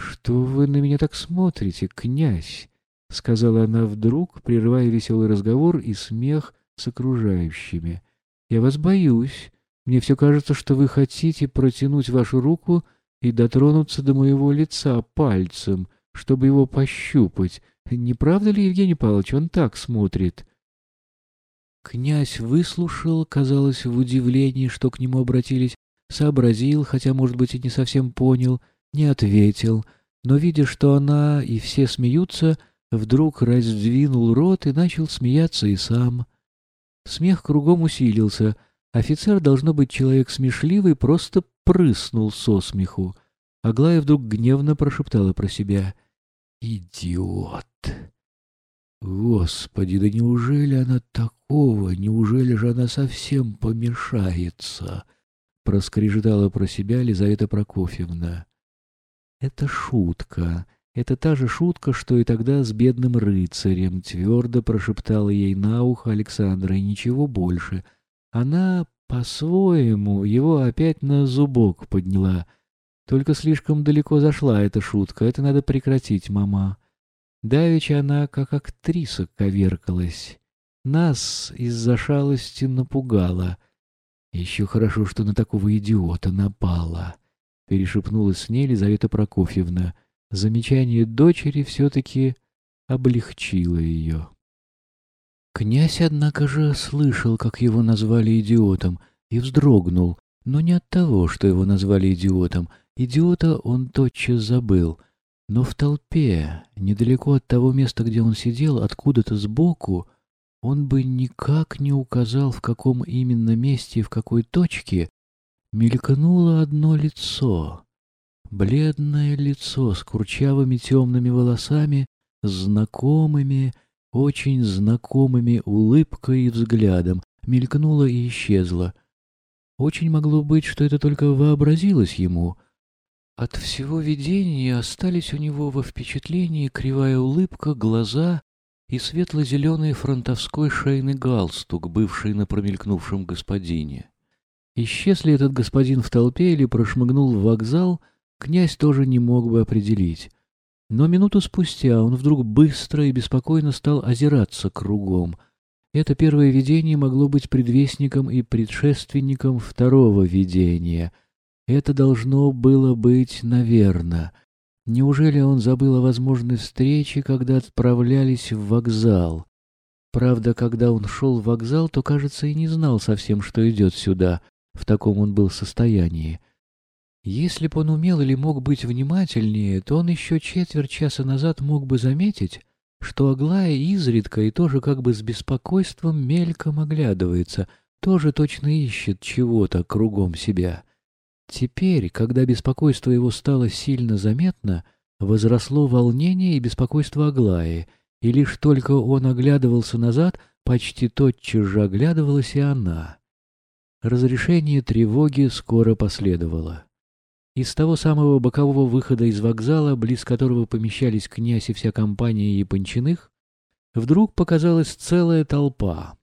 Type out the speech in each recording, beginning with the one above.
«Что вы на меня так смотрите, князь?» — сказала она вдруг, прерывая веселый разговор и смех с окружающими. «Я вас боюсь. Мне все кажется, что вы хотите протянуть вашу руку и дотронуться до моего лица пальцем, чтобы его пощупать. Не правда ли, Евгений Павлович, он так смотрит?» Князь выслушал, казалось, в удивлении, что к нему обратились, сообразил, хотя, может быть, и не совсем понял, не ответил, но, видя, что она и все смеются, вдруг раздвинул рот и начал смеяться и сам. Смех кругом усилился. Офицер, должно быть человек смешливый, просто прыснул со смеху. Аглая вдруг гневно прошептала про себя. «Идиот!» Господи, да неужели она такого, неужели же она совсем помешается? Проскрежетала про себя Лизавета Прокофьевна. Это шутка. Это та же шутка, что и тогда с бедным рыцарем, твердо прошептала ей на ухо Александра, и ничего больше. Она по-своему его опять на зубок подняла. Только слишком далеко зашла эта шутка, это надо прекратить, мама. Давеча она, как актриса, коверкалась. Нас из-за шалости напугала. Еще хорошо, что на такого идиота напала. Перешепнулась с ней Елизавета Прокофьевна. Замечание дочери все-таки облегчило ее. Князь, однако же, слышал, как его назвали идиотом, и вздрогнул, но не от того, что его назвали идиотом. Идиота он тотчас забыл — но в толпе, недалеко от того места, где он сидел, откуда-то сбоку, он бы никак не указал, в каком именно месте и в какой точке, мелькнуло одно лицо. Бледное лицо с курчавыми темными волосами, знакомыми, очень знакомыми улыбкой и взглядом, мелькнуло и исчезло. Очень могло быть, что это только вообразилось ему — от всего видения остались у него во впечатлении кривая улыбка, глаза и светло-зеленый фронтовской шейный галстук, бывший на промелькнувшем господине. Исчез ли этот господин в толпе или прошмыгнул в вокзал, князь тоже не мог бы определить. Но минуту спустя он вдруг быстро и беспокойно стал озираться кругом. Это первое видение могло быть предвестником и предшественником второго видения — это должно было быть, наверное. Неужели он забыл о возможной встрече, когда отправлялись в вокзал? Правда, когда он шел в вокзал, то, кажется, и не знал совсем, что идет сюда. В таком он был состоянии. Если бы он умел или мог быть внимательнее, то он еще четверть часа назад мог бы заметить, что Аглая изредка и тоже как бы с беспокойством мельком оглядывается, тоже точно ищет чего-то кругом себя. Теперь, когда беспокойство его стало сильно заметно, возросло волнение и беспокойство Аглаи, и лишь только он оглядывался назад, почти тотчас же оглядывалась и она. Разрешение тревоги скоро последовало. Из того самого бокового выхода из вокзала, близ которого помещались князь и вся компания Япончиных, вдруг показалась целая толпа.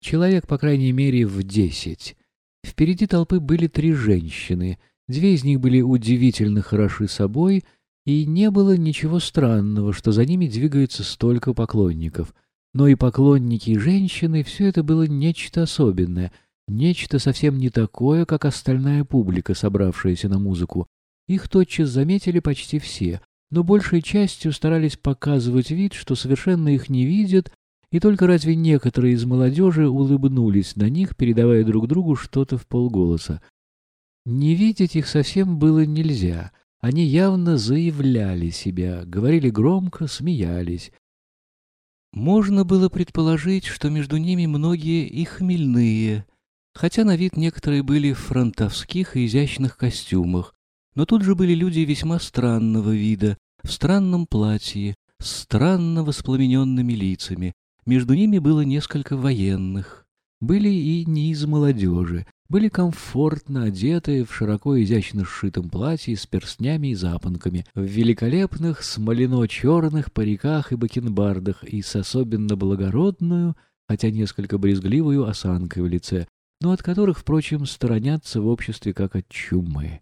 Человек, по крайней мере, в десять. Впереди толпы были три женщины, две из них были удивительно хороши собой, и не было ничего странного, что за ними двигается столько поклонников. Но и поклонники, и женщины — все это было нечто особенное, нечто совсем не такое, как остальная публика, собравшаяся на музыку. Их тотчас заметили почти все, но большей частью старались показывать вид, что совершенно их не видят и только разве некоторые из молодежи улыбнулись на них, передавая друг другу что-то в полголоса. Не видеть их совсем было нельзя. Они явно заявляли себя, говорили громко, смеялись. Можно было предположить, что между ними многие и хмельные, хотя на вид некоторые были в фронтовских и изящных костюмах, но тут же были люди весьма странного вида, в странном платье, с странно воспламененными лицами, между ними было несколько военных. Были и не из молодежи, были комфортно одетые в широко изящно сшитом платье с перстнями и запонками, в великолепных смолено-черных париках и бакенбардах и с особенно благородную, хотя несколько брезгливую осанкой в лице, но от которых, впрочем, сторонятся в обществе как от чумы.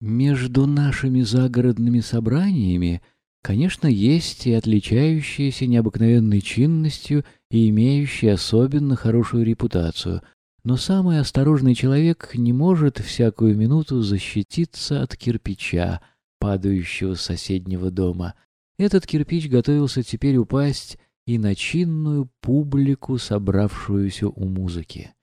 Между нашими загородными собраниями, конечно, есть и отличающиеся необыкновенной чинностью и имеющие особенно хорошую репутацию, но самый осторожный человек не может всякую минуту защититься от кирпича, падающего с соседнего дома. Этот кирпич готовился теперь упасть и на чинную публику, собравшуюся у музыки.